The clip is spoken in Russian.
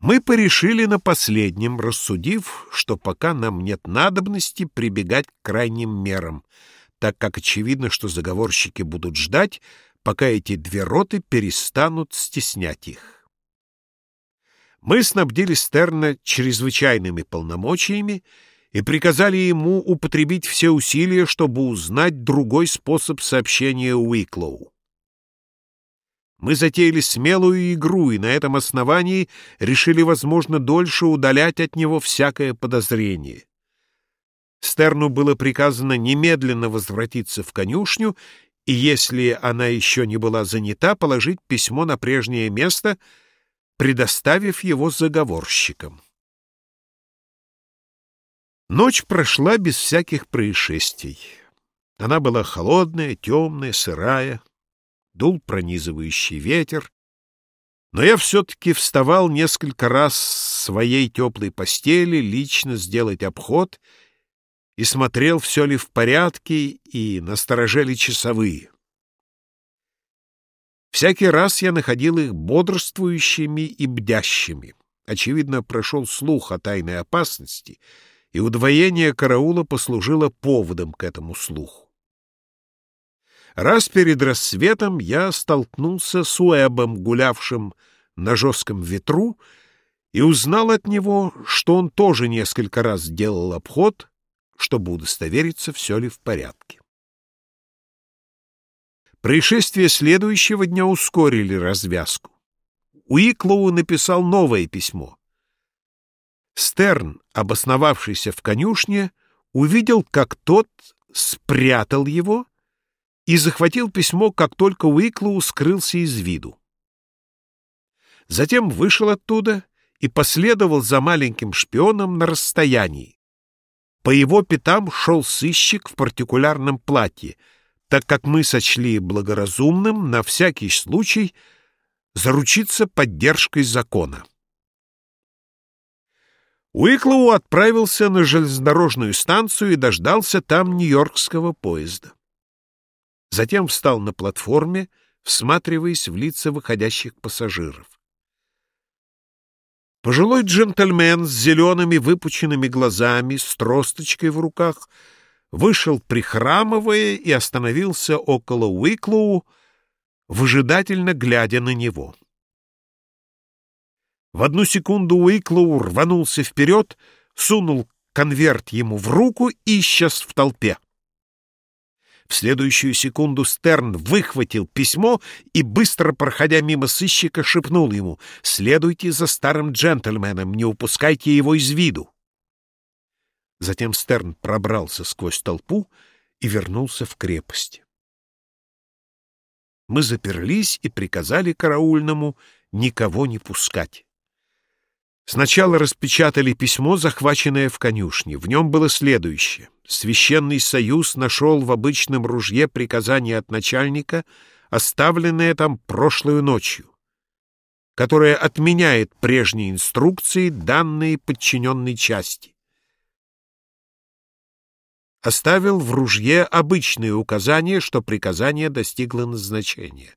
Мы порешили на последнем, рассудив, что пока нам нет надобности прибегать к крайним мерам, так как очевидно, что заговорщики будут ждать, пока эти две роты перестанут стеснять их. Мы снабдили Стерна чрезвычайными полномочиями и приказали ему употребить все усилия, чтобы узнать другой способ сообщения Уиклоу. Мы затеяли смелую игру и на этом основании решили, возможно, дольше удалять от него всякое подозрение. Стерну было приказано немедленно возвратиться в конюшню и, если она еще не была занята, положить письмо на прежнее место, предоставив его заговорщикам. Ночь прошла без всяких происшествий. Она была холодная, темная, сырая, дул пронизывающий ветер, но я все-таки вставал несколько раз с своей теплой постели лично сделать обход и смотрел, все ли в порядке и насторожели часовые. Всякий раз я находил их бодрствующими и бдящими. Очевидно, прошел слух о тайной опасности, и удвоение караула послужило поводом к этому слуху. Раз перед рассветом я столкнулся с Уэбом, гулявшим на жестком ветру, и узнал от него, что он тоже несколько раз делал обход, чтобы удостовериться, все ли в порядке. Происшествия следующего дня ускорили развязку. Уиклоу написал новое письмо. Стерн, обосновавшийся в конюшне, увидел, как тот спрятал его и захватил письмо, как только Уиклоу скрылся из виду. Затем вышел оттуда и последовал за маленьким шпионом на расстоянии. По его пятам шел сыщик в партикулярном платье, так как мы сочли благоразумным на всякий случай заручиться поддержкой закона. Уиклоу отправился на железнодорожную станцию и дождался там нью-йоркского поезда. Затем встал на платформе, всматриваясь в лица выходящих пассажиров. Пожилой джентльмен с зелеными выпученными глазами, с тросточкой в руках, вышел, прихрамывая, и остановился около Уиклоу, выжидательно глядя на него. В одну секунду Уиклоу рванулся вперед, сунул конверт ему в руку и исчез в толпе. В следующую секунду Стерн выхватил письмо и, быстро проходя мимо сыщика, шепнул ему «Следуйте за старым джентльменом, не упускайте его из виду». Затем Стерн пробрался сквозь толпу и вернулся в крепость. Мы заперлись и приказали караульному никого не пускать. Сначала распечатали письмо, захваченное в конюшне. В нем было следующее. Священный союз нашел в обычном ружье приказание от начальника, оставленное там прошлой ночью, которое отменяет прежние инструкции, данные подчиненной части. Оставил в ружье обычные указания, что приказание достигло назначения.